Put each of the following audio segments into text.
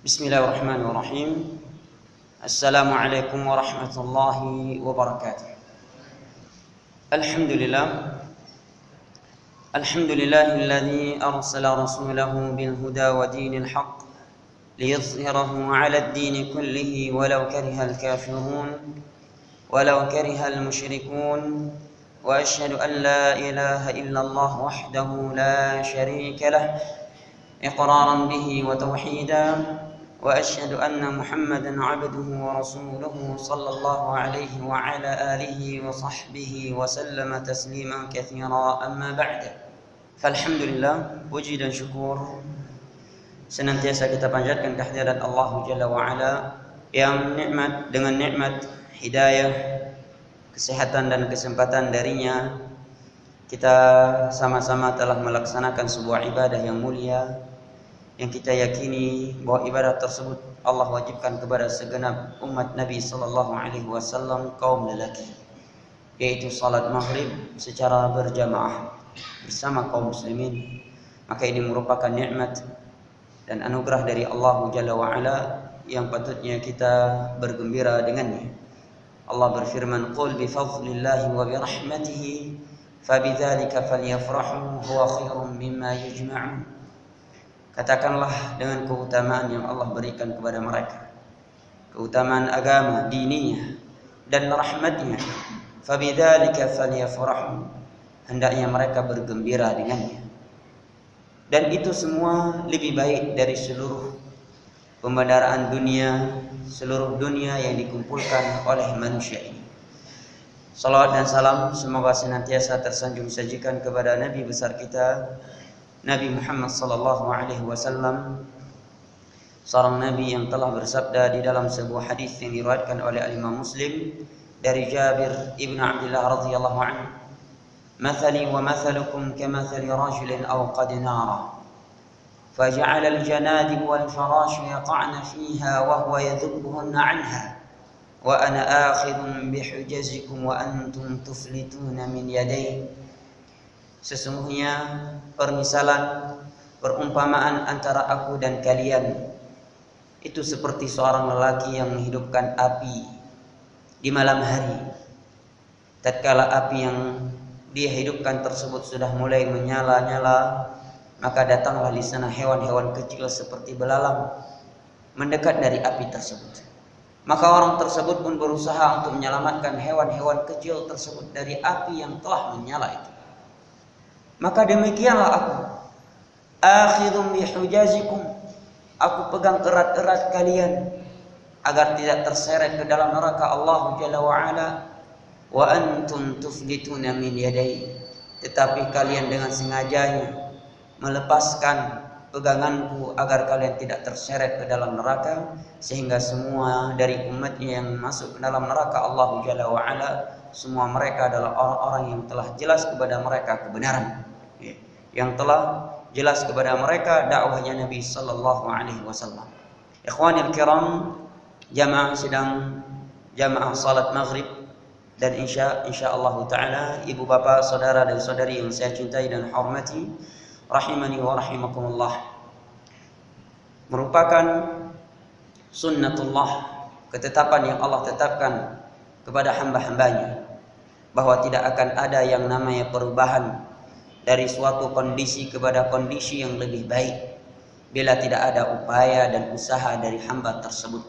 بسم الله الرحمن الرحيم. السلام عليكم ورحمة الله وبركاته. الحمد لله. الحمد لله الذي أرسل رسوله بالهدى ودين الحق ليظهره على الدين كله ولو كره الكافرون ولو كره المشركون. وأشهد أن لا إله إلا الله وحده لا شريك له إقرارا به وتوحيدا. واشهد ان محمدا عبده ورسوله صلى الله عليه وعلى اله وصحبه وسلم تسليما كثيرا اما بعد فالحمد لله puji dan syukur senantiasa kita panjatkan kehadiran Allah Jalla wa ala yang nikmat dengan nikmat hidayah kesehatan dan kesempatan darinya kita sama-sama telah melaksanakan sebuah ibadah yang mulia yang kita yakini bahwa ibadah tersebut Allah wajibkan kepada segenap umat Nabi sallallahu alaihi wasallam kaum lelaki yaitu salat maghrib secara berjamaah bersama kaum muslimin. Maka ini merupakan nikmat dan anugerah dari Allah Jalla wa ala yang patutnya kita bergembira dengannya. Allah berfirman qul bi fadlillahi wa bi rahmatihi fabidzalika falyafrahu huwa khairum mimma yajma'un Katakanlah dengan keutamaan yang Allah berikan kepada mereka. Keutamaan agama, dininya dan rahmatnya. Fabidzalika falyafrahu. Hendaknya mereka bergembira dengannya. Dan itu semua lebih baik dari seluruh pembendaraan dunia, seluruh dunia yang dikumpulkan oleh manusia ini. Salawat dan salam semoga senantiasa tersanjung sajikan kepada Nabi besar kita Nabi Muhammad sallallahu alaihi wasallam seorang nabi yang telah bersabda di dalam sebuah hadis yang diriwayatkan oleh Imam Muslim dari Jabir ibn Abdullah radhiyallahu anhu مثلي ومثلكم كمثل رجل أوقد نارا فجعل الجنادب والفراش يقعن فيها وهو يذبهن عنها وأنا آخذ بحجزكم وأنتم تفلتون من يديه Sesungguhnya permisalan perumpamaan antara aku dan kalian itu seperti seorang lelaki yang menghidupkan api di malam hari. Tatkala api yang dia hidupkan tersebut sudah mulai menyala-nyala, maka datanglah di sana hewan-hewan kecil seperti belalang mendekat dari api tersebut. Maka orang tersebut pun berusaha untuk menyelamatkan hewan-hewan kecil tersebut dari api yang telah menyala itu. Maka demikianlah aku. Akhidum bihujazikum. Aku pegang erat-erat kalian agar tidak terseret ke dalam neraka Allah Jalla wa ala wa antum tuflituna min yadai. Tetapi kalian dengan sengajanya melepaskan peganganku agar kalian tidak terseret ke dalam neraka sehingga semua dari umatnya yang masuk ke dalam neraka Allah Jalla wa ala semua mereka adalah orang-orang yang telah jelas kepada mereka kebenaran yang telah jelas kepada mereka dakwahnya Nabi sallallahu alaihi wasallam. Ikhwanil kiram, jamaah sedang jamaah salat maghrib dan insya insyaallah taala ibu bapak saudara dan saudari yang saya cintai dan hormati rahimani wa rahimakumullah merupakan sunnatullah ketetapan yang Allah tetapkan kepada hamba-hambanya bahwa tidak akan ada yang namanya perubahan dari suatu kondisi kepada kondisi yang lebih baik bila tidak ada upaya dan usaha dari hamba tersebut.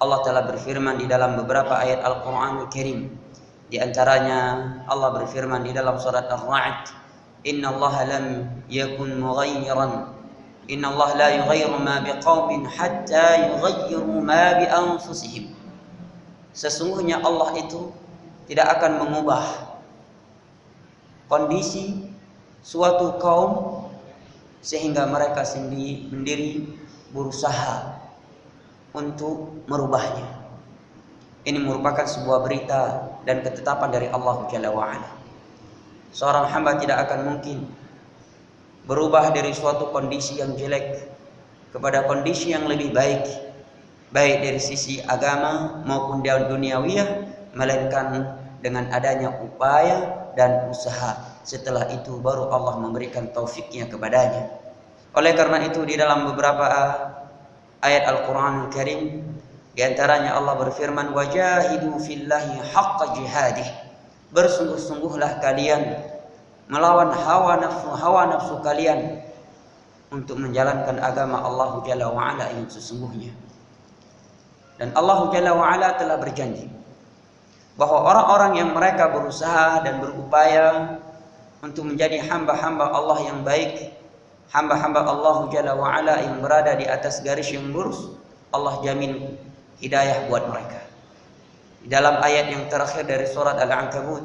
Allah telah berfirman di dalam beberapa ayat Al-Qur'anul Karim. Di antaranya Allah berfirman di dalam surat Ar-Ra'd, "Inna Allah lam yakun mughayyiran Inna Allah la yughayyiru ma biqaumin hatta yughayyiru ma bi anfusihim." Sesungguhnya Allah itu tidak akan mengubah kondisi suatu kaum sehingga mereka sendiri mendiri berusaha untuk merubahnya. Ini merupakan sebuah berita dan ketetapan dari Allah Jalla wa'ala. Seorang hamba tidak akan mungkin berubah dari suatu kondisi yang jelek kepada kondisi yang lebih baik. Baik dari sisi agama maupun duniawiyah. Melainkan dengan adanya upaya dan usaha setelah itu baru Allah memberikan taufiknya kepadanya. Oleh karena itu di dalam beberapa ayat Al-Qur'anul Karim di antaranya Allah berfirman wajahidu fillahi haqqa jihadih bersungguh-sungguhlah kalian melawan hawa nafsu hawa nafsu kalian untuk menjalankan agama Allah Jalla wa ala yang sesungguhnya. Dan Allah Jalla wa ala telah berjanji bahwa orang-orang yang mereka berusaha dan berupaya untuk menjadi hamba-hamba Allah yang baik, hamba-hamba Allah Jalla wa ala yang berada di atas garis yang lurus, Allah jamin hidayah buat mereka. Di dalam ayat yang terakhir dari surat Al-Ankabut,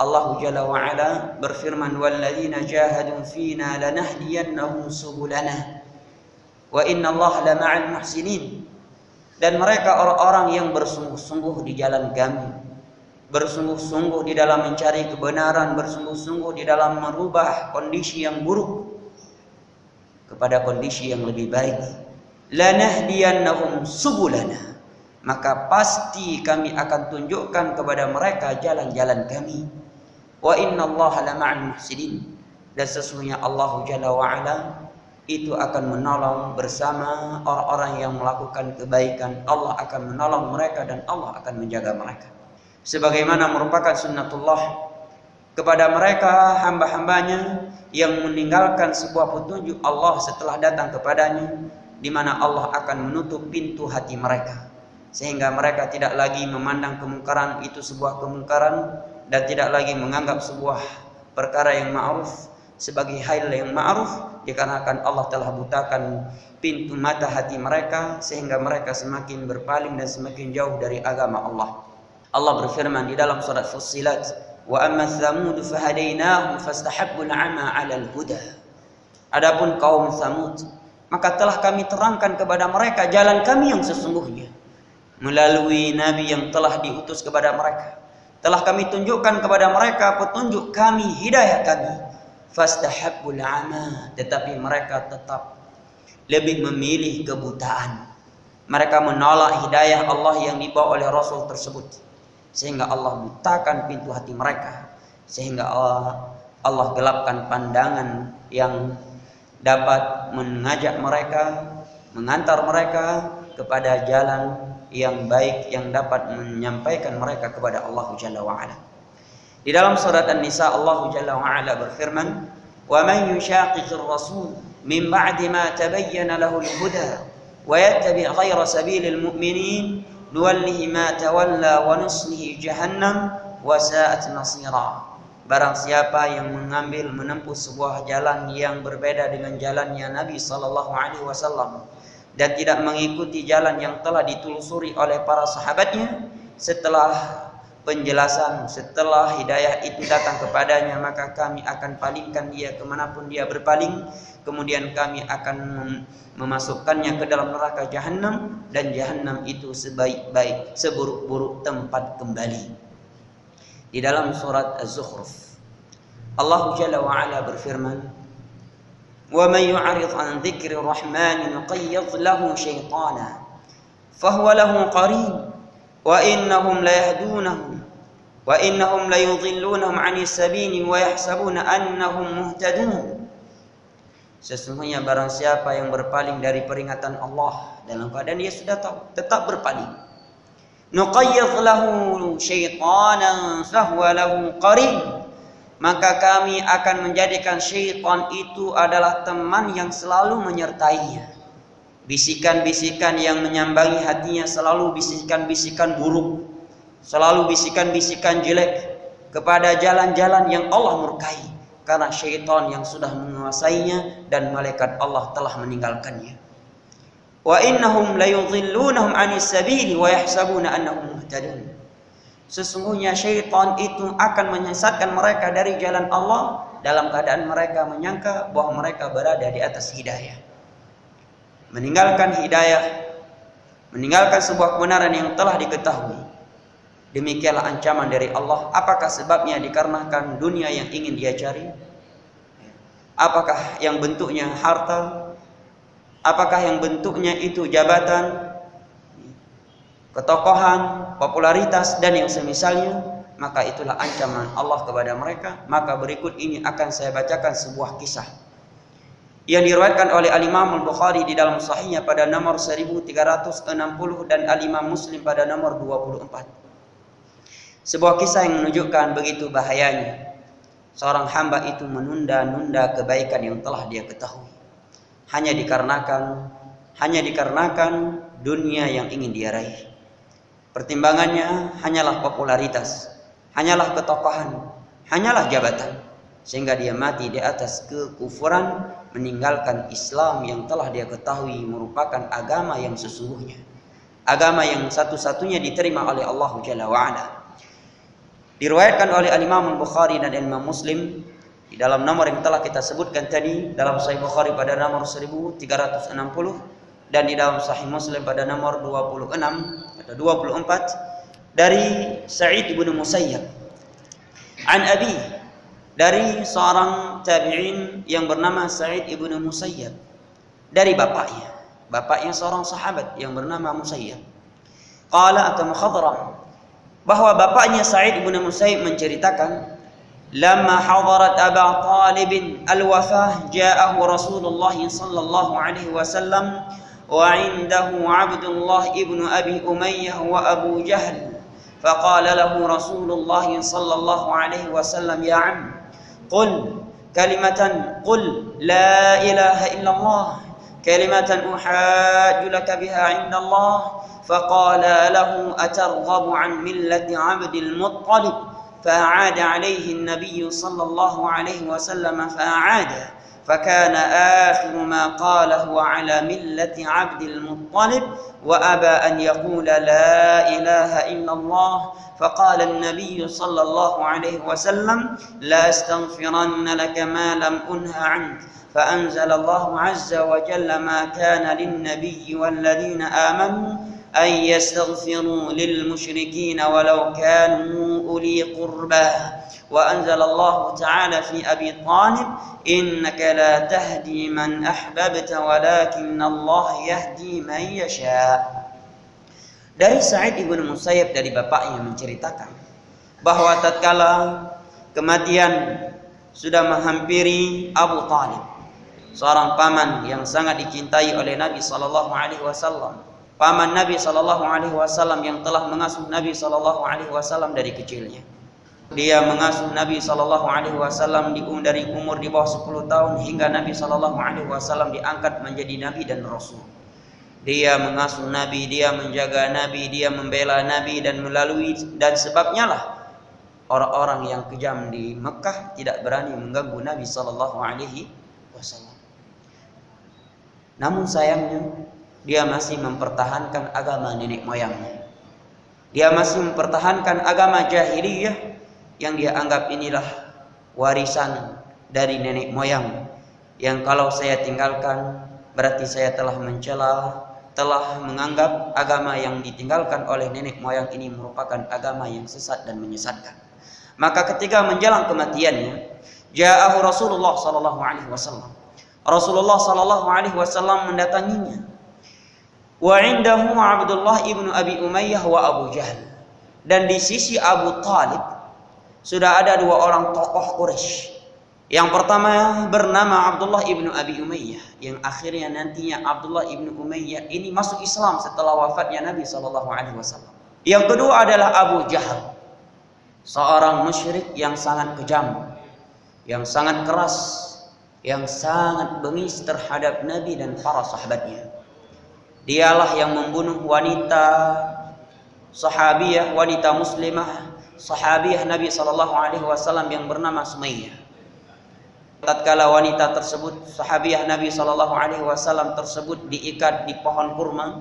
Allah Jalla wa Ala berfirman walladzina jahadu fina lanahdiyannahum subulana wa inna Allah la ma'al muhsinin dan mereka orang-orang yang bersungguh-sungguh di jalan kami bersungguh-sungguh di dalam mencari kebenaran bersungguh-sungguh di dalam merubah kondisi yang buruk kepada kondisi yang lebih baik lanahdiyannahum subulana maka pasti kami akan tunjukkan kepada mereka jalan-jalan kami Wa Allah la ma'al muhsinin. Dan sesungguhnya Allah Jalla itu akan menolong bersama orang-orang yang melakukan kebaikan. Allah akan menolong mereka dan Allah akan menjaga mereka. Sebagaimana merupakan sunnatullah kepada mereka hamba-hambanya yang meninggalkan sebuah petunjuk Allah setelah datang kepadanya di mana Allah akan menutup pintu hati mereka sehingga mereka tidak lagi memandang kemungkaran itu sebuah kemungkaran dan tidak lagi menganggap sebuah perkara yang ma'ruf sebagai hal yang ma'ruf dikarenakan Allah telah butakan pintu mata hati mereka sehingga mereka semakin berpaling dan semakin jauh dari agama Allah. Allah berfirman di dalam surat Fussilat, "Wa amma Thamud fahadainahum fastahabbul 'ama 'ala al-huda." Adapun kaum Thamud, maka telah kami terangkan kepada mereka jalan kami yang sesungguhnya melalui nabi yang telah diutus kepada mereka telah kami tunjukkan kepada mereka petunjuk kami, hidayah kami. Fastahabbul ama, tetapi mereka tetap lebih memilih kebutaan. Mereka menolak hidayah Allah yang dibawa oleh Rasul tersebut. Sehingga Allah butakan pintu hati mereka. Sehingga Allah, Allah gelapkan pandangan yang dapat mengajak mereka, mengantar mereka kepada jalan yang baik yang dapat menyampaikan mereka kepada Allah Jalla wa. Di dalam surat An-Nisa Allah Jalla wa berfirman, "Wa man yushaqiqir rasul min ba'di ma tabayyana lahu al-huda wa yattabi' ghayra sabilil mu'minin nuwallihi ma tawalla wa nuslihi jahannam wa sa'at masira." Barang siapa yang mengambil menempuh sebuah jalan yang berbeda dengan jalannya Nabi sallallahu alaihi wasallam, dan tidak mengikuti jalan yang telah ditelusuri oleh para sahabatnya setelah penjelasan setelah hidayah itu datang kepadanya maka kami akan palingkan dia ke mana pun dia berpaling. Kemudian kami akan memasukkannya ke dalam neraka jahanam dan jahanam itu sebaik-baik seburuk-buruk tempat kembali. Di dalam surat az-zukhruf Allah jalla wa ala berfirman wa man yu'rid an dzikri rahmani nuqayyid lahu syaitana fahuwa lahu qarib wa innahum وإنهم ليضلونهم عن السبيل ويحسبون أنهم مهتدون Sesungguhnya barang siapa yang berpaling dari peringatan Allah dalam keadaan dia sudah tahu, tetap berpaling. Nuqayyidh lahu syaitanan fahuwa lahu qarin maka kami akan menjadikan syaitan itu adalah teman yang selalu menyertainya. Bisikan-bisikan yang menyambangi hatinya selalu bisikan-bisikan buruk, selalu bisikan-bisikan jelek kepada jalan-jalan yang Allah murkai karena syaitan yang sudah menguasainya dan malaikat Allah telah meninggalkannya. Wa innahum layudhillunahum 'anis sabili wa yahsabuna annahum muhtadun. Sesungguhnya syaitan itu akan menyesatkan mereka dari jalan Allah dalam keadaan mereka menyangka bahwa mereka berada di atas hidayah. Meninggalkan hidayah, meninggalkan sebuah kebenaran yang telah diketahui. Demikianlah ancaman dari Allah. Apakah sebabnya dikarenakan dunia yang ingin dia cari? Apakah yang bentuknya harta? Apakah yang bentuknya itu jabatan? ketokohan, popularitas dan yang semisalnya, maka itulah ancaman Allah kepada mereka. Maka berikut ini akan saya bacakan sebuah kisah yang diriwayatkan oleh Al-Imam Al-Bukhari di dalam sahihnya pada nomor 1360 dan Al-Imam Muslim pada nomor 24. Sebuah kisah yang menunjukkan begitu bahayanya. Seorang hamba itu menunda-nunda kebaikan yang telah dia ketahui. Hanya dikarenakan hanya dikarenakan dunia yang ingin dia raih. Pertimbangannya hanyalah popularitas, hanyalah ketokohan, hanyalah jabatan sehingga dia mati di atas kekufuran meninggalkan Islam yang telah dia ketahui merupakan agama yang sesungguhnya agama yang satu-satunya diterima oleh Allah Jalla wa'ala diriwayatkan oleh Al-Imam Bukhari dan Imam Muslim di dalam nomor yang telah kita sebutkan tadi dalam Sahih Bukhari pada nomor 1360 dan di dalam Sahih Muslim pada nomor 26 atau 24 dari Sa'id bin Musayyab. An Abi dari seorang tabi'in yang bernama Sa'id ibnu Musayyab dari bapaknya. Bapaknya seorang sahabat yang bernama Musayyab. Qala atau mukhadram bahwa bapaknya Sa'id bin Musaib menceritakan لما حضرت أبا طالب الوفاة جاءه رسول الله صلى الله عليه وسلم وعنده عبد الله ابن أبي أمية وأبو جهل فقال له رسول الله صلى الله عليه وسلم يا عم قل كلمة قل لا إله إلا الله كلمة أحاج لك بها عند الله فقال له أترغب عن ملة عبد المطلب فأعاد عليه النبي صلى الله عليه وسلم فأعاد فكان آخر ما قاله على ملة عبد المطلب وأبى أن يقول لا إله إلا الله فقال النبي صلى الله عليه وسلم لا استغفرن لك ما لم أنه عنك فأنزل الله عز وجل ما كان للنبي والذين آمنوا أن يستغفروا للمشركين ولو كانوا أولي قربى. وأنزل الله تعالى في أبي طالب إنك لا تهدي من أحببت ولكن الله يهدي من يشاء. Dari Sa'id ibn Musayyib dari bapaknya menceritakan bahwa tatkala kematian sudah menghampiri Abu Talib, seorang paman yang sangat dicintai oleh Nabi Sallallahu Alaihi Wasallam, paman Nabi Sallallahu Alaihi Wasallam yang telah mengasuh Nabi Sallallahu Alaihi Wasallam dari kecilnya. Dia mengasuh Nabi Sallallahu Alaihi Wasallam di dari umur di bawah 10 tahun hingga Nabi Sallallahu Alaihi Wasallam diangkat menjadi Nabi dan Rasul. Dia mengasuh Nabi, dia menjaga Nabi, dia membela Nabi dan melalui dan sebabnya lah orang-orang yang kejam di Mekah tidak berani mengganggu Nabi Sallallahu Alaihi Wasallam. Namun sayangnya dia masih mempertahankan agama nenek moyangnya. Dia masih mempertahankan agama jahiliyah yang dia anggap inilah warisan dari nenek moyang yang kalau saya tinggalkan berarti saya telah mencela telah menganggap agama yang ditinggalkan oleh nenek moyang ini merupakan agama yang sesat dan menyesatkan. Maka ketika menjelang kematiannya, ja'ahu Rasulullah sallallahu alaihi wasallam. Rasulullah sallallahu alaihi wasallam mendatanginya. Wa indahu Abdullah ibnu Abi Umayyah wa Abu Jahal. Dan di sisi Abu Talib sudah ada dua orang tokoh Quraisy yang pertama bernama Abdullah ibnu Abi Umayyah, yang akhirnya nantinya Abdullah ibnu Umayyah ini masuk Islam setelah wafatnya Nabi Shallallahu Alaihi Wasallam. Yang kedua adalah Abu Jahal, seorang musyrik yang sangat kejam, yang sangat keras, yang sangat bengis terhadap Nabi dan para sahabatnya. Dialah yang membunuh wanita sahabiah, wanita muslimah, sahabiah Nabi Shallallahu Alaihi Wasallam yang bernama Sumayyah tatkala wanita tersebut sahabiah Nabi Shallallahu Alaihi Wasallam tersebut diikat di pohon kurma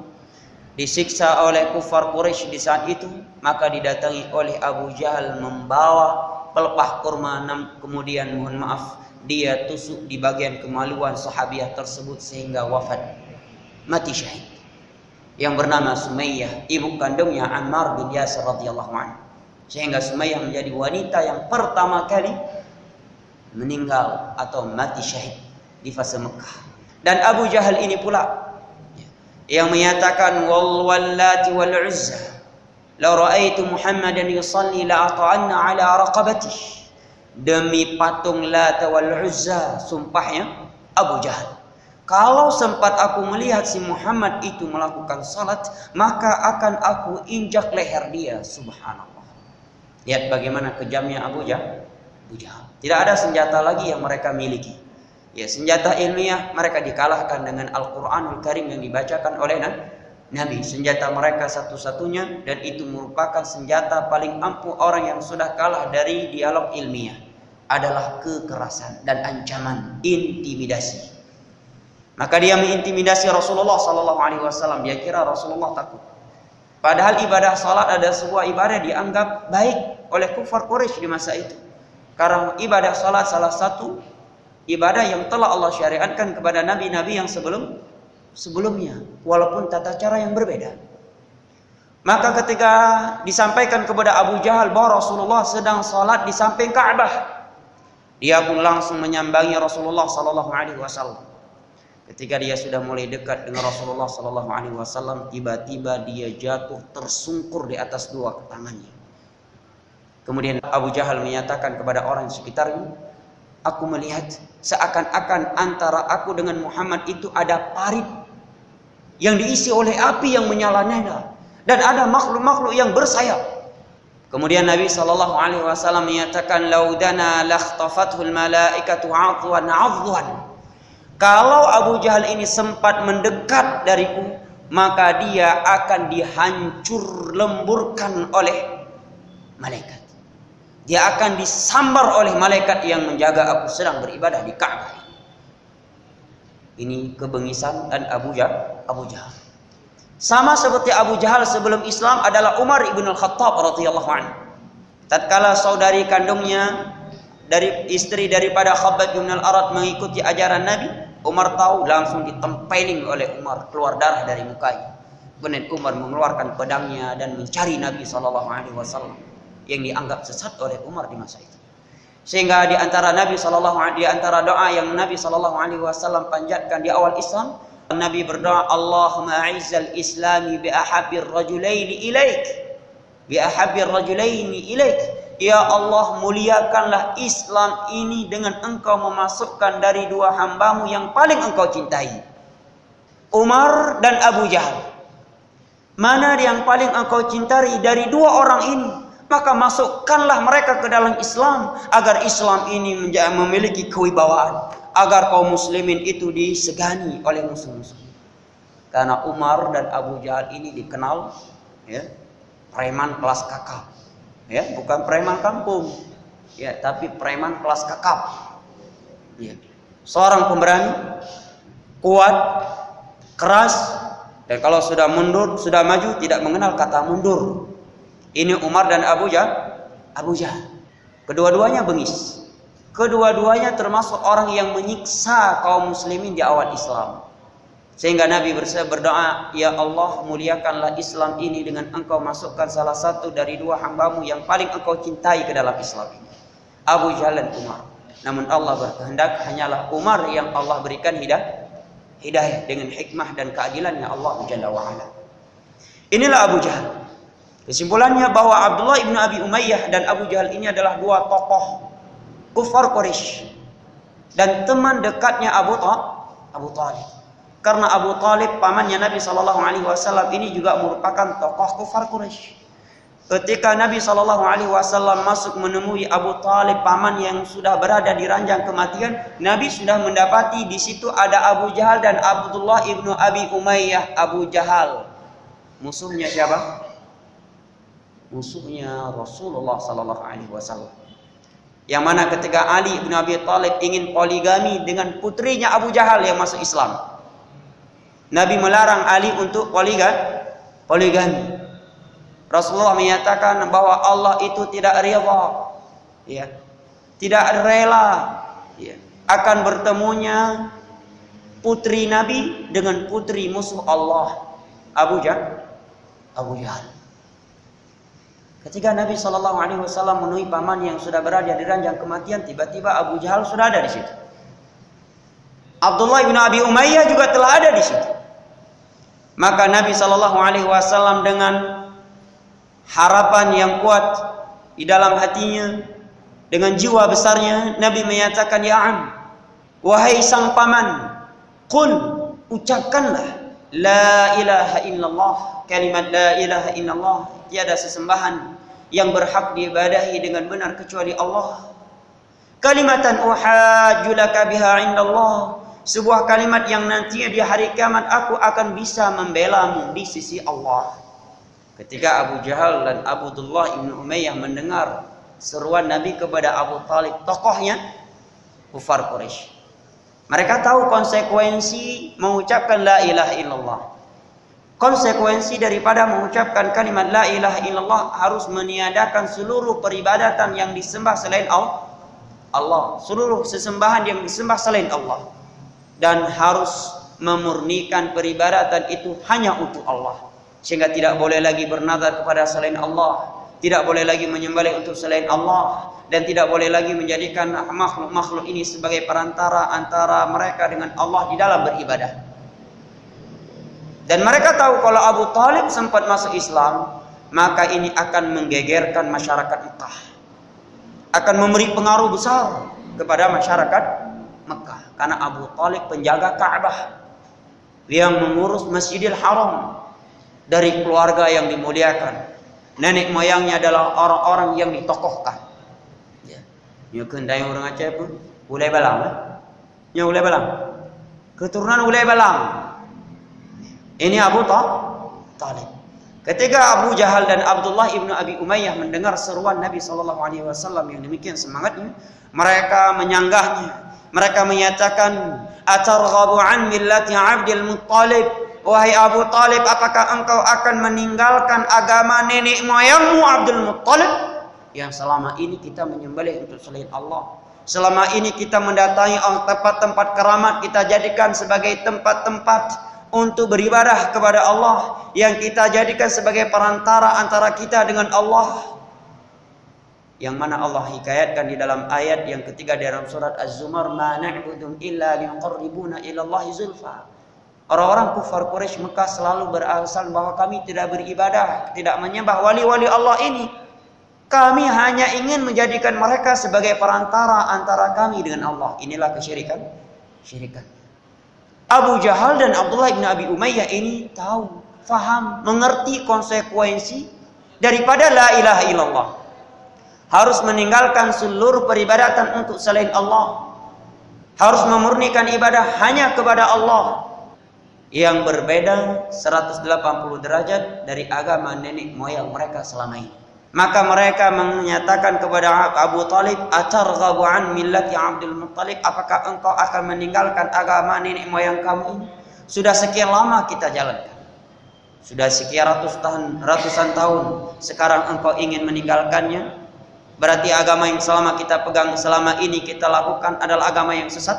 disiksa oleh kufar Quraisy di saat itu maka didatangi oleh Abu Jahal membawa pelepah kurma kemudian mohon maaf dia tusuk di bagian kemaluan sahabiah tersebut sehingga wafat. Mati syahid. Yang bernama Sumayyah ibu kandungnya Ammar bin Yasir radhiyallahu anhu. Sehingga Sumayyah menjadi wanita yang pertama kali meninggal atau mati syahid di fase Mekah. Dan Abu Jahal ini pula yang menyatakan wal wallati wal uzza la raaitu Muhammadan yusalli la ata'anna ala raqabati demi patung Lat wal Uzza sumpahnya Abu Jahal Kalau sempat aku melihat si Muhammad itu melakukan salat, maka akan aku injak leher dia. Subhanallah. Lihat bagaimana kejamnya Abu Jahal. Tidak ada senjata lagi yang mereka miliki. Ya, senjata ilmiah mereka dikalahkan dengan Al-Qur'anul Karim yang dibacakan oleh Nabi. Senjata mereka satu-satunya dan itu merupakan senjata paling ampuh orang yang sudah kalah dari dialog ilmiah adalah kekerasan dan ancaman, intimidasi. Maka dia mengintimidasi Rasulullah Sallallahu Alaihi Wasallam. Dia kira Rasulullah takut. Padahal ibadah salat ada sebuah ibadah dianggap baik oleh kufar Quraisy di masa itu. Karena ibadah salat salah satu ibadah yang telah Allah syariatkan kepada nabi-nabi yang sebelum sebelumnya, walaupun tata cara yang berbeda. Maka ketika disampaikan kepada Abu Jahal bahwa Rasulullah sedang salat di samping Ka'bah, dia pun langsung menyambangi Rasulullah Sallallahu Alaihi Wasallam. Ketika dia sudah mulai dekat dengan Rasulullah Sallallahu Alaihi Wasallam, tiba-tiba dia jatuh tersungkur di atas dua tangannya. Kemudian Abu Jahal menyatakan kepada orang di sekitarnya, aku melihat seakan-akan antara aku dengan Muhammad itu ada parit yang diisi oleh api yang menyala-nyala dan ada makhluk-makhluk yang bersayap. Kemudian Nabi Shallallahu Alaihi Wasallam menyatakan, laudana lakhtafathul malaikatu 'adwan 'adwan. Kalau Abu Jahal ini sempat mendekat dariku, maka dia akan dihancur lemburkan oleh malaikat. Dia akan disambar oleh malaikat yang menjaga aku sedang beribadah di Ka'bah. Ini kebengisan dan Abu Jahal. Abu Jahal. Sama seperti Abu Jahal sebelum Islam adalah Umar ibn al-Khattab radhiyallahu anhu. Tatkala saudari kandungnya dari istri daripada Khabbab bin al-Arad mengikuti ajaran Nabi, Umar tahu langsung ditempeling oleh Umar keluar darah dari mukanya. Kemudian Umar mengeluarkan pedangnya dan mencari Nabi Shallallahu Alaihi Wasallam yang dianggap sesat oleh Umar di masa itu. Sehingga di antara Nabi Alaihi di antara doa yang Nabi Shallallahu Alaihi Wasallam panjatkan di awal Islam, Nabi berdoa Allahumma a'izzal islami bi ahabir rajulaini ilaik bi ahabir rajulaini ilaik Ya Allah muliakanlah Islam ini dengan engkau memasukkan dari dua hambamu yang paling engkau cintai. Umar dan Abu Jahal. Mana yang paling engkau cintai dari dua orang ini? Maka masukkanlah mereka ke dalam Islam agar Islam ini memiliki kewibawaan. Agar kaum muslimin itu disegani oleh musuh-musuh. Karena Umar dan Abu Jahal ini dikenal ya, preman kelas kakap. Ya bukan preman kampung. Ya tapi preman kelas kakap. Ya. Seorang pemberani kuat keras dan kalau sudah mundur sudah maju tidak mengenal kata mundur. Ini Umar dan Abu Jah Abu Jah. Kedua-duanya bengis kedua-duanya termasuk orang yang menyiksa kaum muslimin di awal Islam sehingga Nabi berdoa, Ya Allah muliakanlah Islam ini dengan engkau masukkan salah satu dari dua hambamu yang paling engkau cintai ke dalam Islam ini. Abu Jahal dan Umar. Namun Allah berkehendak hanyalah Umar yang Allah berikan hidayah, hidayah dengan hikmah dan keadilannya Allah Jalla wa'ala. Inilah Abu Jahal. Kesimpulannya bahwa Abdullah ibnu Abi Umayyah dan Abu Jahal ini adalah dua tokoh kufar Quraisy dan teman dekatnya Abu Abu Talib. Karena Abu Talib pamannya Nabi Shallallahu Alaihi Wasallam ini juga merupakan tokoh kufar Quraisy. Ketika Nabi Shallallahu Alaihi Wasallam masuk menemui Abu Talib paman yang sudah berada di ranjang kematian, Nabi sudah mendapati di situ ada Abu Jahal dan Abdullah ibnu Abi Umayyah Abu Jahal. Musuhnya siapa? Musuhnya Rasulullah Shallallahu Alaihi Wasallam. Yang mana ketika Ali bin Abi Talib ingin poligami dengan putrinya Abu Jahal yang masuk Islam. Nabi melarang Ali untuk poligami. Rasulullah menyatakan bahwa Allah itu tidak rela, ya, tidak rela, ya, akan bertemunya putri Nabi dengan putri musuh Allah Abu Jahal. Abu Jahal. Ketika Nabi Shallallahu Alaihi Wasallam menemui paman yang sudah berada di ranjang kematian, tiba-tiba Abu Jahal sudah ada di situ. Abdullah bin Abi Umayyah juga telah ada di situ. Maka Nabi Shallallahu Alaihi Wasallam dengan harapan yang kuat di dalam hatinya, dengan jiwa besarnya, Nabi menyatakan, Ya Am, wahai sang paman, Qul ucapkanlah la ilaha illallah kalimat la ilaha illallah tiada sesembahan yang berhak diibadahi dengan benar kecuali Allah. Kalimatan uhajjulaka biha indallah sebuah kalimat yang nantinya di hari kiamat aku akan bisa membelamu di sisi Allah. Ketika Abu Jahal dan Abdullah ibn Umayyah mendengar seruan Nabi kepada Abu Talib, tokohnya kufar Quraisy. Mereka tahu konsekuensi mengucapkan la ilaha illallah. Konsekuensi daripada mengucapkan kalimat la ilaha illallah harus meniadakan seluruh peribadatan yang disembah selain Allah. Allah, seluruh sesembahan yang disembah selain Allah. Dan harus memurnikan peribadatan itu hanya untuk Allah. Sehingga tidak boleh lagi bernazar kepada selain Allah. Tidak boleh lagi menyembelih untuk selain Allah dan tidak boleh lagi menjadikan makhluk-makhluk ini sebagai perantara antara mereka dengan Allah di dalam beribadah. Dan mereka tahu kalau Abu Talib sempat masuk Islam, maka ini akan menggegerkan masyarakat Mekah. Akan memberi pengaruh besar kepada masyarakat Mekah. Karena Abu Talib penjaga Ka'bah. Yang mengurus Masjidil Haram. Dari keluarga yang dimuliakan. Nenek moyangnya adalah orang-orang yang ditokohkan. Nya kendai orang Aceh pun ulai balang eh? Nya ulai balang. Keturunan ulai balang. Ini Abu Talib. Ketika Abu Jahal dan Abdullah ibnu Abi Umayyah mendengar seruan Nabi Shallallahu Alaihi Wasallam yang demikian semangatnya, mereka menyanggahnya. Mereka menyatakan, "Atarghabu an millati Abdul Muttalib?" Wahai Abu Talib, apakah engkau akan meninggalkan agama nenek moyangmu Abdul Muttalib? yang selama ini kita menyembelih untuk selain Allah. Selama ini kita mendatangi tempat-tempat keramat kita jadikan sebagai tempat-tempat untuk beribadah kepada Allah yang kita jadikan sebagai perantara antara kita dengan Allah. Yang mana Allah hikayatkan di dalam ayat yang ketiga dalam surat Az-Zumar, "Ma na'budum illa liqarribuna ila Allah zulfa." Orang-orang kufar Quraisy Mekah selalu beralasan bahwa kami tidak beribadah, tidak menyembah wali-wali Allah ini kami hanya ingin menjadikan mereka sebagai perantara antara kami dengan Allah. Inilah kesyirikan. Syirikan. Abu Jahal dan Abdullah bin Abi Umayyah ini tahu, faham, mengerti konsekuensi daripada la ilaha illallah. Harus meninggalkan seluruh peribadatan untuk selain Allah. Harus memurnikan ibadah hanya kepada Allah. Yang berbeda 180 derajat dari agama nenek moyang mereka selama ini. Maka mereka menyatakan kepada Abu Talib, "Atarghabu an millati Abdul Muttalib? Apakah engkau akan meninggalkan agama nenek moyang kamu? Sudah sekian lama kita jalankan. Sudah sekian ratus tahun, ratusan tahun. Sekarang engkau ingin meninggalkannya? Berarti agama yang selama kita pegang selama ini kita lakukan adalah agama yang sesat?"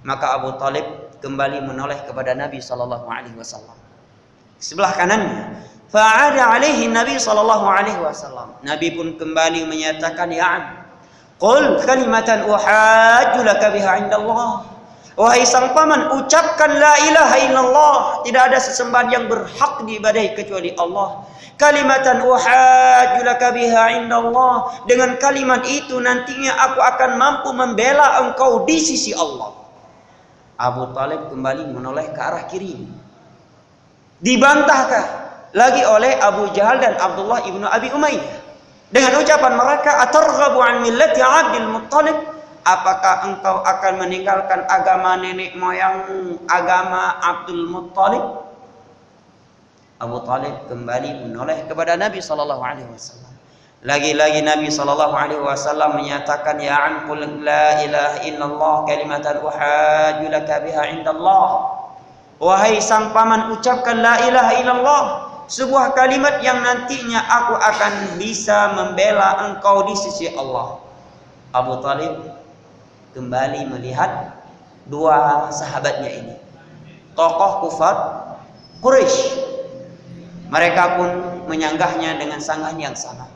Maka Abu Talib kembali menoleh kepada Nabi sallallahu alaihi wasallam. Sebelah kanannya Fa'ada alaihi Nabi sallallahu alaihi wasallam. Nabi pun kembali menyatakan, "Ya am, qul kalimatan uhajju laka biha indallah." Wahai sang paman, ucapkan la ilaha illallah. Tidak ada sesembahan yang berhak diibadahi kecuali Allah. Kalimatan uhajju laka biha indallah. Dengan kalimat itu nantinya aku akan mampu membela engkau di sisi Allah. Abu Talib kembali menoleh ke arah kiri. Dibantahkah? lagi oleh Abu Jahal dan Abdullah ibnu Abi Umayyah dengan ucapan mereka atarghabu an millati Abdul Muttalib apakah engkau akan meninggalkan agama nenek moyangmu agama Abdul Muttalib Abu Talib kembali menoleh kepada Nabi sallallahu alaihi wasallam lagi-lagi Nabi sallallahu alaihi wasallam menyatakan ya an qul la ilaha illallah kalimatan uhajju laka biha indallah wahai sang paman ucapkan la ilaha illallah sebuah kalimat yang nantinya aku akan bisa membela engkau di sisi Allah. Abu Talib kembali melihat dua sahabatnya ini. Tokoh kufar Quraisy. Mereka pun menyanggahnya dengan sanggah yang sama.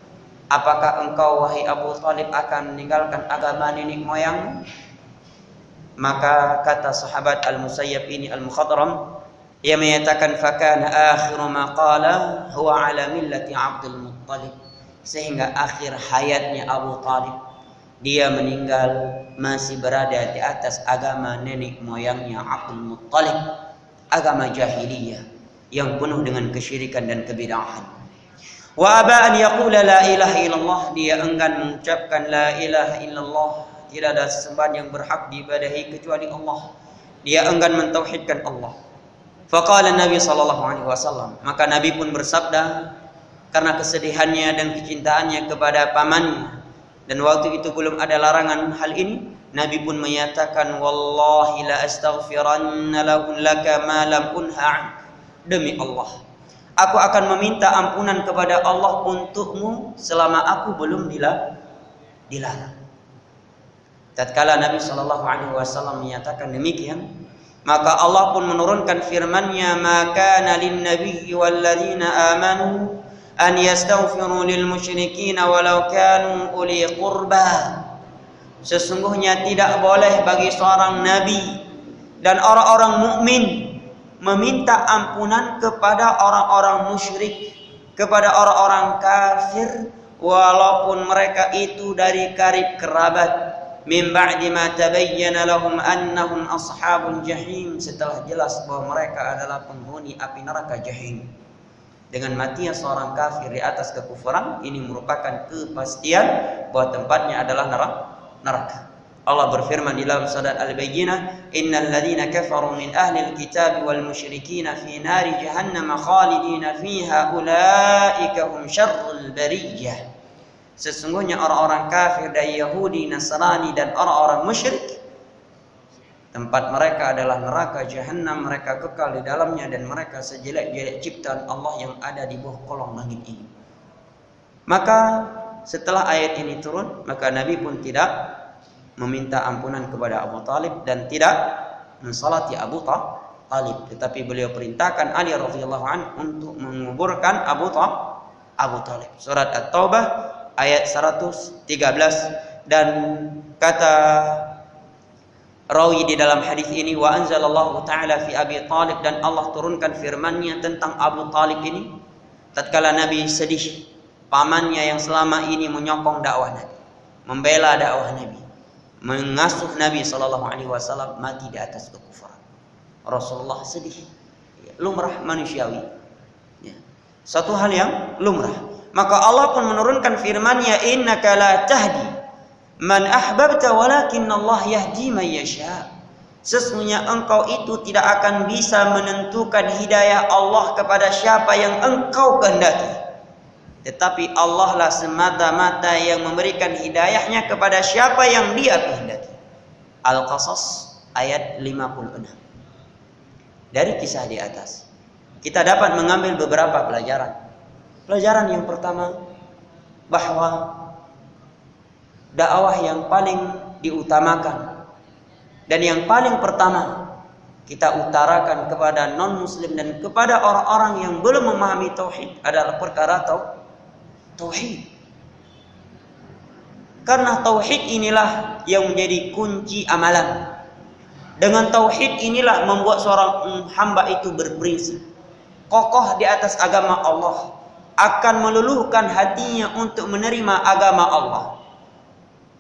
Apakah engkau wahai Abu Talib akan meninggalkan agama nenek moyang? Maka kata sahabat Al-Musayyab ini Al-Mukhadram, ia menyatakan fakana akhir ma qala huwa ala millati Abdul Muttalib sehingga akhir hayatnya Abu Talib dia meninggal masih berada di atas agama nenek moyangnya Abdul Muttalib, agama jahiliyah yang penuh dengan kesyirikan dan kebidahan. Wa aba an yaqula la ilaha illallah, dia enggan mengucapkan la ilaha illallah, tidak ada sesembahan yang berhak diibadahi kecuali Allah. Dia enggan mentauhidkan Allah. Faqala Nabi sallallahu alaihi wasallam, maka Nabi pun bersabda karena kesedihannya dan kecintaannya kepada pamannya dan waktu itu belum ada larangan hal ini Nabi pun menyatakan wallahi la astaghfiranna lahu laka ma lam unha demi Allah aku akan meminta ampunan kepada Allah untukmu selama aku belum dilarang. Tatkala Nabi sallallahu alaihi wasallam menyatakan demikian maka Allah pun menurunkan firman-Nya maka nalin nabiyyi walladzina amanu an yastaghfiru lil musyrikin walau kanu uli qurba. Sesungguhnya tidak boleh bagi seorang nabi dan orang-orang mukmin meminta ampunan kepada orang-orang musyrik kepada orang-orang kafir walaupun mereka itu dari karib kerabat. Min ba'di ma tabayyana lahum annahum ashabul jahim. Setelah jelas bahwa mereka adalah penghuni api neraka jahim. Dengan matinya seorang kafir di atas kekufuran ini merupakan kepastian bahwa tempatnya adalah neraka. Allah berfirman di dalam surat Al-Bayyinah, "Innal ladzina kafaru min ahli al-kitab wal musyrikin fi nari jahannam khalidina fiha ulaika hum syarrul bariyah." Sesungguhnya orang-orang kafir dari Yahudi, Nasrani dan orang-orang musyrik Tempat mereka adalah neraka jahanam, mereka kekal di dalamnya dan mereka sejelek-jelek ciptaan Allah yang ada di bawah kolong langit ini. Maka setelah ayat ini turun, maka Nabi pun tidak meminta ampunan kepada Abu Talib dan tidak mensalati Abu Talib, tetapi beliau perintahkan Ali radhiyallahu an untuk menguburkan Abu Talib. Abu Talib. Surat At-Taubah ayat 113 dan kata rawi di dalam hadis ini wa anzalallahu taala fi Abi Talib dan Allah turunkan firman-Nya tentang Abu Talib ini tatkala Nabi sedih pamannya yang selama ini menyokong dakwah Nabi membela dakwah Nabi mengasuh Nabi sallallahu alaihi wasallam mati di atas kekufuran Rasulullah sedih lumrah manusiawi ya. satu hal yang lumrah maka Allah pun menurunkan firman-Nya innaka la tahdi Man ahbabta walakin Allah yahdi man yasha. Sesungguhnya engkau itu tidak akan bisa menentukan hidayah Allah kepada siapa yang engkau kehendaki. Tetapi Allah lah semata-mata yang memberikan hidayahnya kepada siapa yang dia kehendaki. Al-Qasas ayat 56. Dari kisah di atas. Kita dapat mengambil beberapa pelajaran. Pelajaran yang pertama bahwa dakwah yang paling diutamakan dan yang paling pertama kita utarakan kepada non muslim dan kepada orang-orang yang belum memahami tauhid adalah perkara tau tauhid. Karena tauhid inilah yang menjadi kunci amalan. Dengan tauhid inilah membuat seorang hamba itu berprinsip. Kokoh di atas agama Allah. Akan meluluhkan hatinya untuk menerima agama Allah.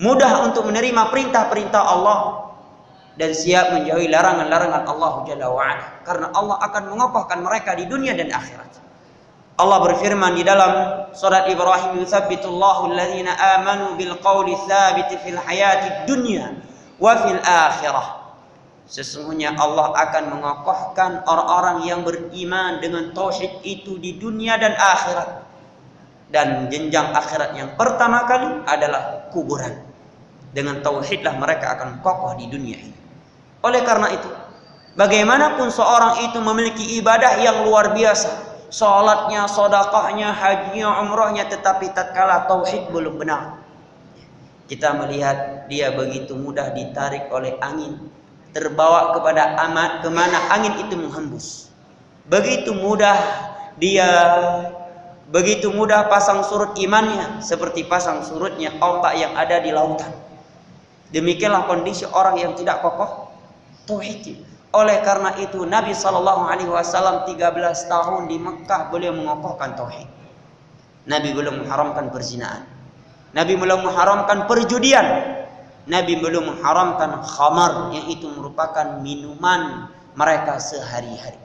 Mudah untuk menerima perintah-perintah Allah. Dan siap menjauhi larangan-larangan Allah Jalla wa'ala. Karena Allah akan mengokohkan mereka di dunia dan akhirat. Allah berfirman di dalam surat Ibrahim yuthabbitullahu alladhina amanu bil qawli thabit fil hayati dunya wa fil akhirah. Sesungguhnya Allah akan mengokohkan orang-orang yang beriman dengan tauhid itu di dunia dan akhirat. Dan jenjang akhirat yang pertama kali adalah kuburan. Dengan tauhidlah mereka akan kokoh di dunia ini. Oleh karena itu, bagaimanapun seorang itu memiliki ibadah yang luar biasa, salatnya, sodakahnya, hajinya, umrohnya, tetapi tatkala tauhid belum benar. Kita melihat dia begitu mudah ditarik oleh angin, terbawa kepada amat ke mana angin itu menghembus. Begitu mudah dia begitu mudah pasang surut imannya seperti pasang surutnya ombak yang ada di lautan. Demikianlah kondisi orang yang tidak kokoh tauhid. Oleh karena itu Nabi Shallallahu Alaihi Wasallam 13 tahun di Mekah beliau mengokohkan tauhid. Nabi belum mengharamkan perzinaan. Nabi belum mengharamkan perjudian. Nabi belum mengharamkan khamar yang itu merupakan minuman mereka sehari-hari.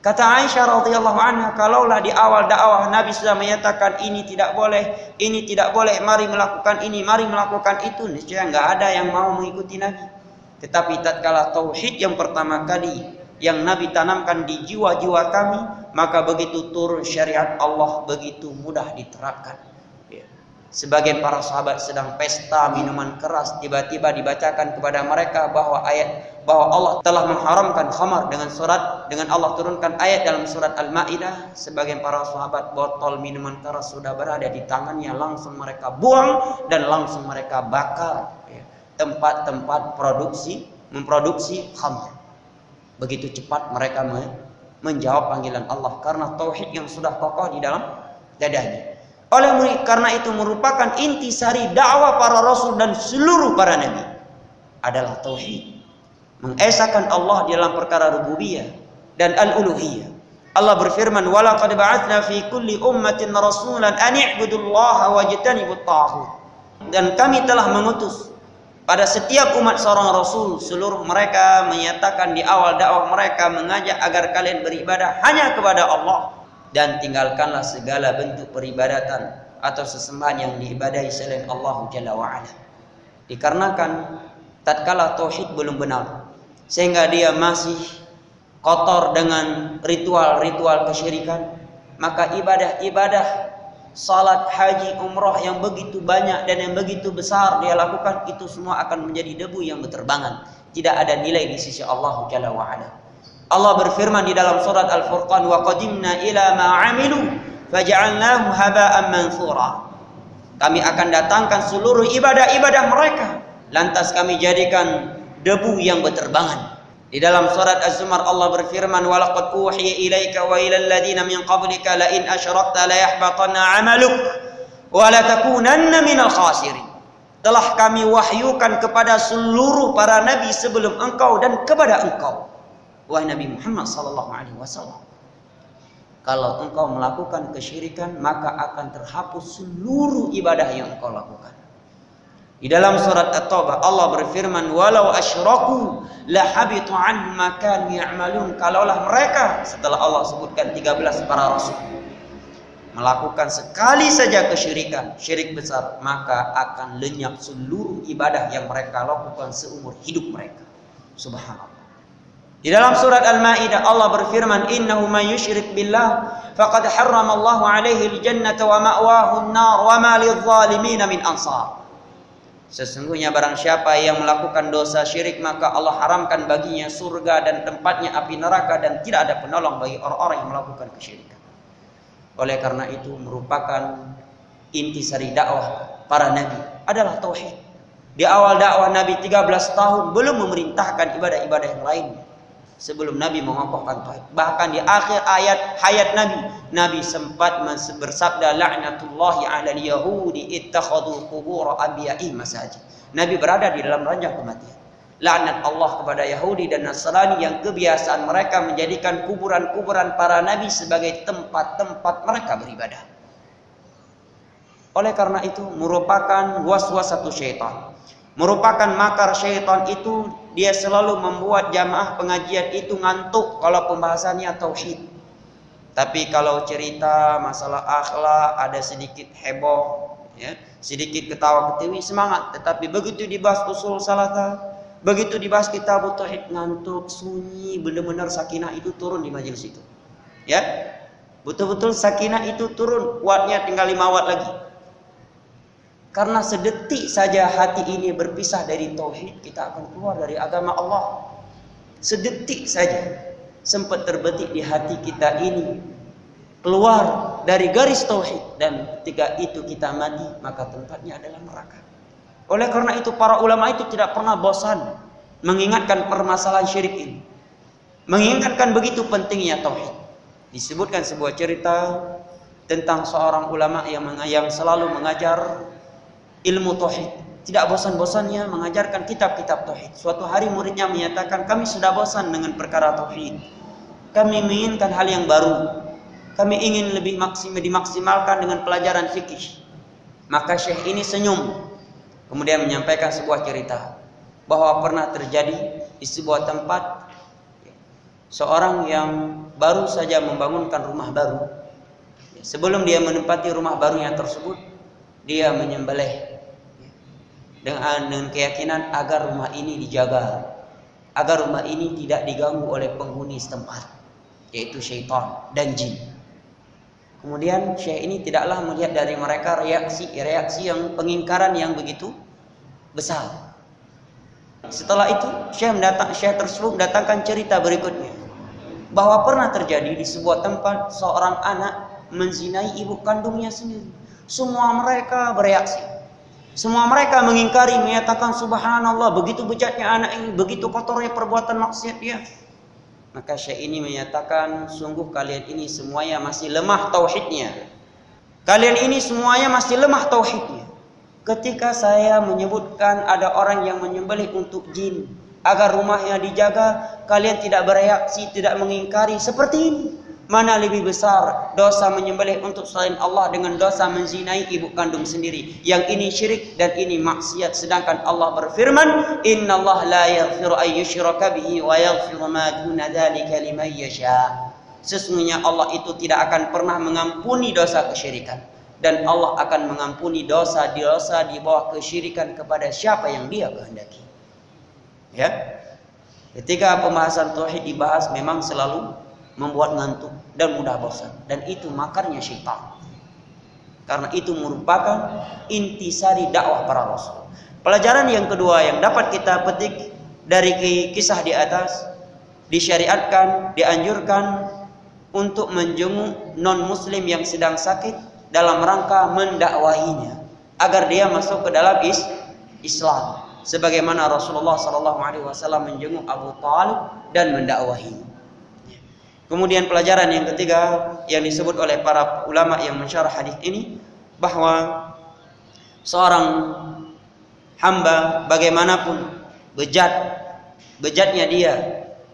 Kata Aisyah radhiyallahu anha, kalaulah di awal dakwah Nabi sudah menyatakan ini tidak boleh, ini tidak boleh, mari melakukan ini, mari melakukan itu, niscaya enggak ada yang mau mengikuti Nabi. Tetapi tatkala tauhid yang pertama kali yang Nabi tanamkan di jiwa-jiwa kami, maka begitu turun syariat Allah begitu mudah diterapkan. Sebagian para sahabat sedang pesta minuman keras, tiba-tiba dibacakan kepada mereka bahwa ayat bahwa Allah telah mengharamkan khamar dengan surat dengan Allah turunkan ayat dalam surat Al-Maidah. Sebagian para sahabat botol minuman keras sudah berada di tangannya langsung mereka buang dan langsung mereka bakar ya, tempat-tempat produksi memproduksi khamar. Begitu cepat mereka menjawab panggilan Allah karena tauhid yang sudah kokoh di dalam dadanya. Oleh karena itu merupakan intisari dakwah para rasul dan seluruh para nabi adalah tauhid. Mengesahkan Allah di dalam perkara rububiyah dan al-uluhiyah. Allah berfirman, "Wa laqad ba'atsna fi kulli ummatin rasulan an i'budullaha wajtanibut taghut." Dan kami telah mengutus pada setiap umat seorang rasul seluruh mereka menyatakan di awal dakwah mereka mengajak agar kalian beribadah hanya kepada Allah dan tinggalkanlah segala bentuk peribadatan atau sesembahan yang diibadahi selain Allah Jalla wa'ala. Dikarenakan tatkala tauhid belum benar sehingga dia masih kotor dengan ritual-ritual kesyirikan, maka ibadah-ibadah salat, haji, umrah yang begitu banyak dan yang begitu besar dia lakukan itu semua akan menjadi debu yang berterbangan. Tidak ada nilai di sisi Allah Jalla wa'ala. Allah berfirman di dalam surat Al-Furqan wa qadimna ila ma 'amilu faj'alnahu haba'an mansura. Kami akan datangkan seluruh ibadah-ibadah mereka lantas kami jadikan debu yang berterbangan. Di dalam surat Az-Zumar Allah berfirman wa laqad uhiya ilaika wa ila alladziina min qablika la in asyrakta la yahbatanna 'amaluk wa la takunanna minal khasirin. Telah kami wahyukan kepada seluruh para nabi sebelum engkau dan kepada engkau wahai Nabi Muhammad sallallahu alaihi wasallam kalau engkau melakukan kesyirikan maka akan terhapus seluruh ibadah yang engkau lakukan di dalam surat At-Taubah Allah berfirman walau asyraku la habitu anhum ma kanu ya'malun. Kalaulah mereka setelah Allah sebutkan 13 para rasul melakukan sekali saja kesyirikan syirik besar maka akan lenyap seluruh ibadah yang mereka lakukan seumur hidup mereka. Subhanallah. Di dalam surat Al-Maidah Allah berfirman, "Innahu may yusyrik billah faqad harrama Allah 'alaihi al-jannata wa ma'wahu an-nar wa ma lidh-dhalimin min ansar." Sesungguhnya barang siapa yang melakukan dosa syirik maka Allah haramkan baginya surga dan tempatnya api neraka dan tidak ada penolong bagi orang-orang yang melakukan kesyirikan. Oleh karena itu merupakan intisari dakwah para nabi adalah tauhid. Di awal dakwah Nabi 13 tahun belum memerintahkan ibadah-ibadah yang lainnya sebelum Nabi mengokohkan tauhid. Bahkan di akhir ayat hayat Nabi, Nabi sempat bersabda la'natullahi 'alal yahudi ittakhadhu qubur anbiya'i masajid. Nabi berada di dalam ranjang kematian. Laknat Allah kepada Yahudi dan Nasrani yang kebiasaan mereka menjadikan kuburan-kuburan para nabi sebagai tempat-tempat mereka beribadah. Oleh karena itu merupakan was-was satu syaitan merupakan makar syaitan itu dia selalu membuat jamaah pengajian itu ngantuk kalau pembahasannya tauhid. Tapi kalau cerita masalah akhlak ada sedikit heboh, ya, sedikit ketawa ketiwi semangat. Tetapi begitu dibahas usul salata, begitu dibahas kitab tauhid ngantuk, sunyi, benar-benar sakinah itu turun di majelis itu. Ya, betul-betul sakinah itu turun, kuatnya tinggal lima watt lagi. Karena sedetik saja hati ini berpisah dari tauhid, kita akan keluar dari agama Allah. Sedetik saja sempat terbetik di hati kita ini keluar dari garis tauhid dan ketika itu kita mati maka tempatnya adalah neraka. Oleh karena itu para ulama itu tidak pernah bosan mengingatkan permasalahan syirik ini. Mengingatkan begitu pentingnya tauhid. Disebutkan sebuah cerita tentang seorang ulama yang yang selalu mengajar ilmu tauhid. Tidak bosan-bosannya mengajarkan kitab-kitab tauhid. Suatu hari muridnya menyatakan, "Kami sudah bosan dengan perkara tauhid. Kami menginginkan hal yang baru. Kami ingin lebih maksimal dimaksimalkan dengan pelajaran fikih." Maka syekh ini senyum. Kemudian menyampaikan sebuah cerita bahwa pernah terjadi di sebuah tempat seorang yang baru saja membangunkan rumah baru. Sebelum dia menempati rumah barunya tersebut, dia menyembelih dengan, dengan keyakinan agar rumah ini dijaga, agar rumah ini tidak diganggu oleh penghuni setempat, yaitu syaitan dan jin. Kemudian syekh ini tidaklah melihat dari mereka reaksi-reaksi yang pengingkaran yang begitu besar. Setelah itu, syekh mendatang syekh tersebut mendatangkan cerita berikutnya bahwa pernah terjadi di sebuah tempat seorang anak menzinai ibu kandungnya sendiri. Semua mereka bereaksi. Semua mereka mengingkari, menyatakan subhanallah, begitu bejatnya anak ini, begitu kotornya perbuatan maksiat dia. Maka Syekh ini menyatakan sungguh kalian ini semuanya masih lemah tauhidnya. Kalian ini semuanya masih lemah tauhidnya. Ketika saya menyebutkan ada orang yang menyembelih untuk jin agar rumahnya dijaga, kalian tidak bereaksi, tidak mengingkari seperti ini. Mana lebih besar dosa menyembelih untuk selain Allah dengan dosa menzinai ibu kandung sendiri. Yang ini syirik dan ini maksiat. Sedangkan Allah berfirman, Inna Allah la yaghfiru an yushraka bihi wa yaghfiru ma duna dhalika liman yasha. Sesungguhnya Allah itu tidak akan pernah mengampuni dosa kesyirikan. Dan Allah akan mengampuni dosa-dosa di bawah kesyirikan kepada siapa yang dia kehendaki. Ya. Ketika pembahasan tauhid dibahas memang selalu membuat ngantuk dan mudah bosan. Dan itu makarnya syaitan. Karena itu merupakan intisari dakwah para rasul. Pelajaran yang kedua yang dapat kita petik dari kisah di atas disyariatkan dianjurkan untuk menjenguk non muslim yang sedang sakit dalam rangka mendakwahinya agar dia masuk ke dalam is Islam. Sebagaimana Rasulullah wasallam menjenguk Abu Talib dan mendakwahinya Kemudian pelajaran yang ketiga yang disebut oleh para ulama yang mensyarah hadis ini bahwa seorang hamba bagaimanapun bejat bejatnya dia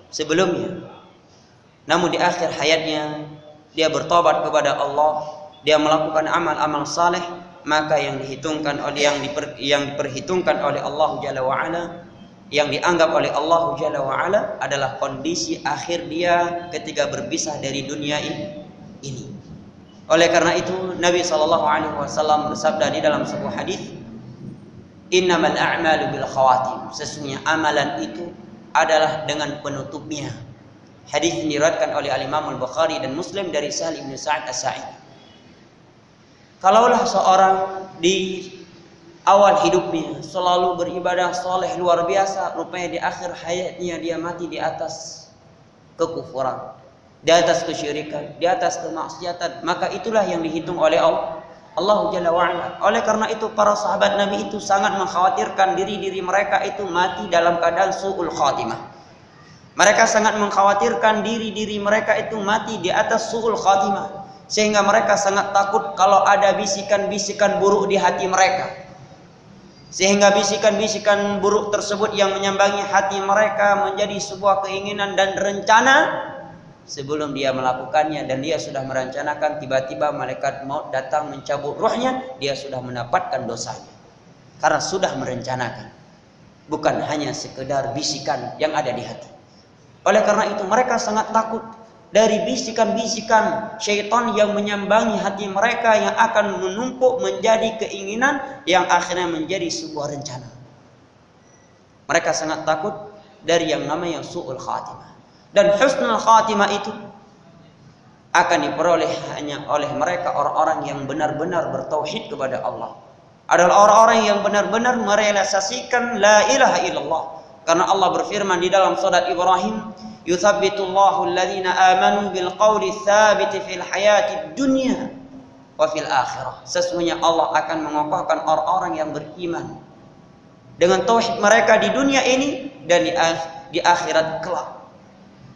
sebelumnya namun di akhir hayatnya dia bertobat kepada Allah dia melakukan amal-amal saleh maka yang dihitungkan oleh yang diper, yang diperhitungkan oleh Allah Jalla wa yang dianggap oleh Allah Jalla wa ala adalah kondisi akhir dia ketika berpisah dari dunia ini. Oleh karena itu Nabi Shallallahu alaihi wasallam bersabda di dalam sebuah hadis, "Innamal a'malu bil khawatim." Sesungguhnya amalan itu adalah dengan penutupnya. Hadis ini diriwayatkan oleh Al-Imam Al-Bukhari dan Muslim dari Sahal bin Sa'ad As-Sa'id. Kalaulah seorang di awal hidupnya selalu beribadah soleh luar biasa. Rupanya di akhir hayatnya dia mati di atas kekufuran di atas kesyirikan di atas kemaksiatan. Maka itulah yang dihitung oleh Allah Allah Jalla wa'ala. Oleh karena itu para sahabat Nabi itu sangat mengkhawatirkan diri-diri mereka itu mati dalam keadaan su'ul khatimah. Mereka sangat mengkhawatirkan diri-diri mereka itu mati di atas su'ul khatimah. Sehingga mereka sangat takut kalau ada bisikan-bisikan buruk di hati mereka sehingga bisikan-bisikan buruk tersebut yang menyambangi hati mereka menjadi sebuah keinginan dan rencana sebelum dia melakukannya. Dan dia sudah merencanakan tiba-tiba malaikat maut datang mencabut rohnya dia sudah mendapatkan dosanya. Karena sudah merencanakan. Bukan hanya sekedar bisikan yang ada di hati. Oleh karena itu mereka sangat takut dari bisikan-bisikan syaitan yang menyambangi hati mereka yang akan menumpuk menjadi keinginan yang akhirnya menjadi sebuah rencana. Mereka sangat takut dari yang namanya su'ul khatimah. Dan husnul khatimah itu akan diperoleh hanya oleh mereka orang-orang yang benar-benar bertauhid kepada Allah. Adalah orang-orang yang benar-benar merealisasikan la ilaha illallah. Karena Allah berfirman di dalam surat Ibrahim, yuthabbitullahu alladhina amanu bil qawli thabiti fil hayati dunya wa fil akhirah. Sesungguhnya Allah akan mengokohkan orang-orang yang beriman dengan tauhid mereka di dunia ini dan di, di akhirat kelak.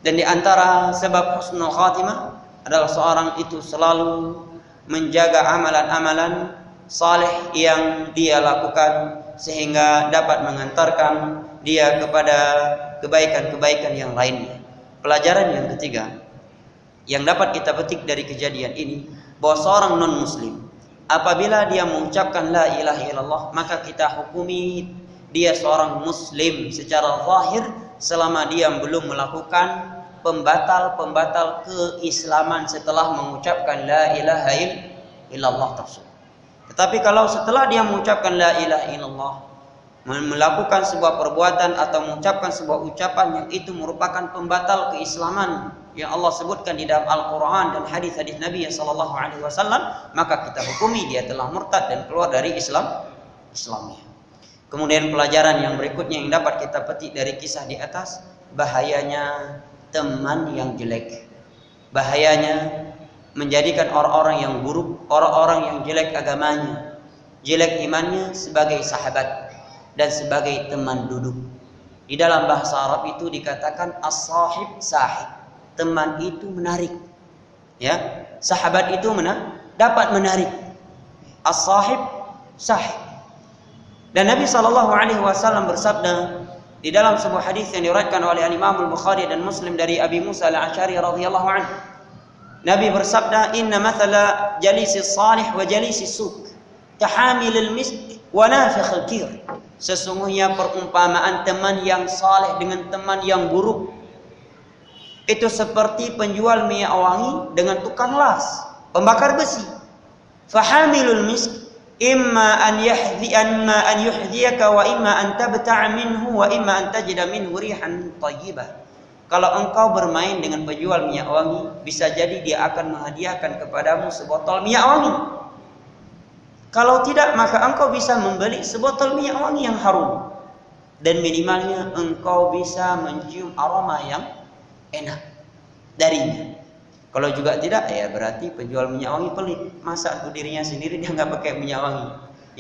Dan di antara sebab husnul khatimah adalah seorang itu selalu menjaga amalan-amalan saleh yang dia lakukan sehingga dapat mengantarkan dia kepada kebaikan-kebaikan yang lainnya. Pelajaran yang ketiga yang dapat kita petik dari kejadian ini bahwa seorang non muslim apabila dia mengucapkan la ilaha illallah maka kita hukumi dia seorang muslim secara zahir selama dia belum melakukan pembatal-pembatal keislaman setelah mengucapkan la ilaha illallah tersebut. Tetapi kalau setelah dia mengucapkan la ilaha illallah melakukan sebuah perbuatan atau mengucapkan sebuah ucapan yang itu merupakan pembatal keislaman yang Allah sebutkan di dalam Al-Quran dan hadis-hadis Nabi Sallallahu Alaihi Wasallam, maka kita hukumi dia telah murtad dan keluar dari Islam Islamnya. Kemudian pelajaran yang berikutnya yang dapat kita petik dari kisah di atas, bahayanya teman yang jelek. Bahayanya menjadikan orang-orang yang buruk, orang-orang yang jelek agamanya, jelek imannya sebagai sahabat dan sebagai teman duduk. Di dalam bahasa Arab itu dikatakan as-sahib sahib teman itu menarik. Ya, sahabat itu mana? Dapat menarik. As-sahib sahib. Dan Nabi Shallallahu Alaihi Wasallam bersabda di dalam sebuah hadis yang diriwayatkan oleh Imam Al Bukhari dan Muslim dari Abi Musa Al Ashari radhiyallahu anhu. Nabi bersabda, Inna mathala jalisi salih wa jalisi suk, tahamil al misk wa nafikh al kir. Sesungguhnya perumpamaan teman yang saleh dengan teman yang buruk itu seperti penjual minyak wangi dengan tukang las, pembakar besi. Fahamilul misk imma an yahdhi imma an yuhdhiyaka wa imma an tabta'a minhu wa imma an tajida minhu rihan thayyibah. Kalau engkau bermain dengan penjual minyak wangi, bisa jadi dia akan menghadiahkan kepadamu sebotol minyak wangi. Kalau tidak, maka engkau bisa membeli sebotol minyak wangi yang harum. Dan minimalnya engkau bisa mencium aroma yang enak darinya. Kalau juga tidak, ya berarti penjual minyak wangi pelit. Masa untuk dirinya sendiri dia nggak pakai minyak wangi,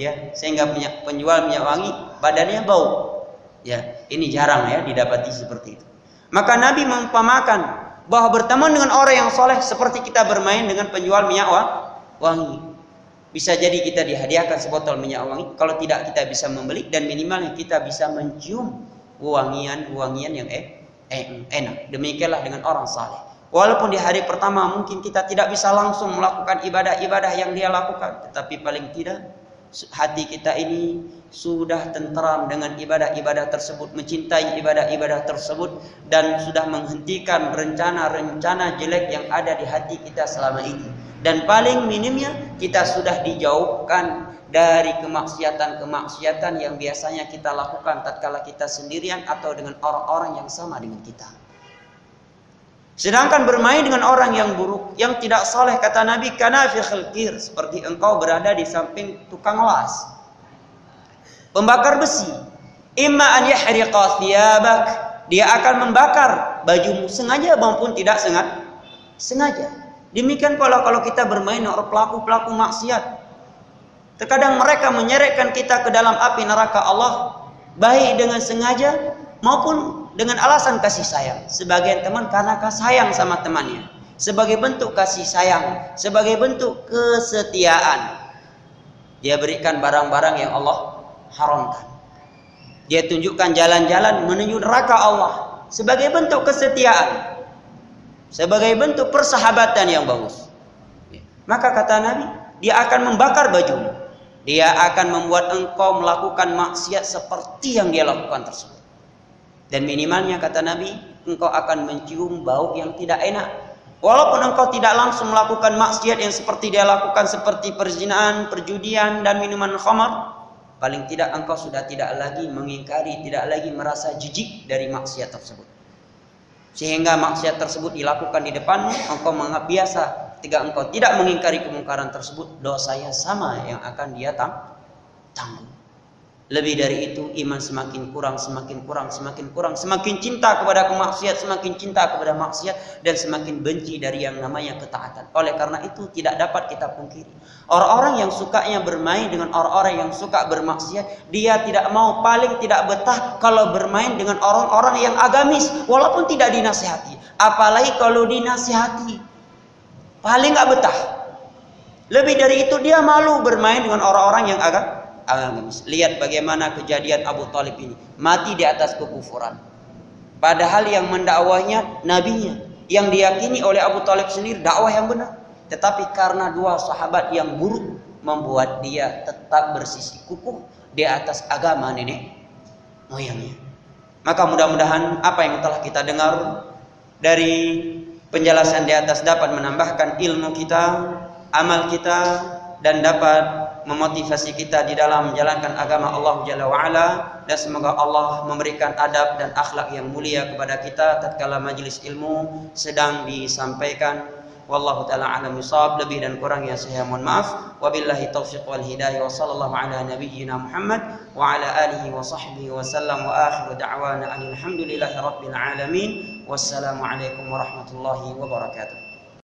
ya sehingga penjual minyak wangi badannya bau. Ya, ini jarang ya didapati seperti itu. Maka Nabi mengumpamakan bahwa berteman dengan orang yang soleh seperti kita bermain dengan penjual minyak wangi. Bisa jadi kita dihadiahkan sebotol minyak wangi. Kalau tidak kita bisa membeli dan minimalnya kita bisa mencium wangian-wangian yang eh, eh, enak. Demikianlah dengan orang saleh. Walaupun di hari pertama mungkin kita tidak bisa langsung melakukan ibadah-ibadah yang dia lakukan, tetapi paling tidak hati kita ini sudah tenteram dengan ibadah-ibadah tersebut, mencintai ibadah-ibadah tersebut dan sudah menghentikan rencana-rencana jelek yang ada di hati kita selama ini. Dan paling minimnya kita sudah dijauhkan dari kemaksiatan-kemaksiatan yang biasanya kita lakukan tatkala kita sendirian atau dengan orang-orang yang sama dengan kita. Sedangkan bermain dengan orang yang buruk, yang tidak soleh kata Nabi karena khilqir seperti engkau berada di samping tukang las. Pembakar besi. Imma an thiyabak. Dia akan membakar bajumu sengaja maupun tidak sengaja. Sengaja. Demikian pula kalau kita bermain dengan pelaku-pelaku maksiat, Terkadang mereka menyeretkan kita ke dalam api neraka Allah baik dengan sengaja maupun dengan alasan kasih sayang. Sebagian teman karena kasih sayang sama temannya. Sebagai bentuk kasih sayang, sebagai bentuk kesetiaan. Dia berikan barang-barang yang Allah haramkan. Dia tunjukkan jalan-jalan menuju neraka Allah sebagai bentuk kesetiaan. Sebagai bentuk persahabatan yang bagus. Maka kata Nabi, dia akan membakar bajumu dia akan membuat engkau melakukan maksiat seperti yang dia lakukan tersebut. Dan minimalnya kata Nabi, engkau akan mencium bau yang tidak enak. Walaupun engkau tidak langsung melakukan maksiat yang seperti dia lakukan seperti perzinahan, perjudian dan minuman khamar, paling tidak engkau sudah tidak lagi mengingkari, tidak lagi merasa jijik dari maksiat tersebut. Sehingga maksiat tersebut dilakukan di depanmu, engkau menganggap biasa, Ketika engkau tidak mengingkari kemungkaran tersebut, dosanya sama yang akan dia tanggung. Lebih dari itu, iman semakin kurang, semakin kurang, semakin kurang, semakin cinta kepada kemaksiat, semakin cinta kepada maksiat, dan semakin benci dari yang namanya ketaatan. Oleh karena itu, tidak dapat kita pungkiri. Orang-orang yang sukanya bermain dengan orang-orang yang suka bermaksiat, dia tidak mau paling tidak betah kalau bermain dengan orang-orang yang agamis, walaupun tidak dinasihati. Apalagi kalau dinasihati, Paling nggak betah. Lebih dari itu dia malu bermain dengan orang-orang yang agak Lihat bagaimana kejadian Abu Talib ini. Mati di atas kekufuran. Padahal yang mendakwahnya nabinya. Yang diyakini oleh Abu Talib sendiri dakwah yang benar. Tetapi karena dua sahabat yang buruk membuat dia tetap bersisi kukuh di atas agama nenek moyangnya. Maka mudah-mudahan apa yang telah kita dengar dari penjelasan di atas dapat menambahkan ilmu kita, amal kita dan dapat memotivasi kita di dalam menjalankan agama Allah Jalla wa'ala. Dan semoga Allah memberikan adab dan akhlak yang mulia kepada kita tatkala majelis ilmu sedang disampaikan. Wallahu taala alam bisawab lebih dan kurang yang saya mohon maaf. Wabillahi taufiq wal hidayah. Wa sallallahu ala nabiyyina Muhammad wa ala alihi wa sahbihi wa sallam. Wa akhiru da'wana alhamdulillahi rabbil alamin. Wassalamu alaikum warahmatullahi wabarakatuh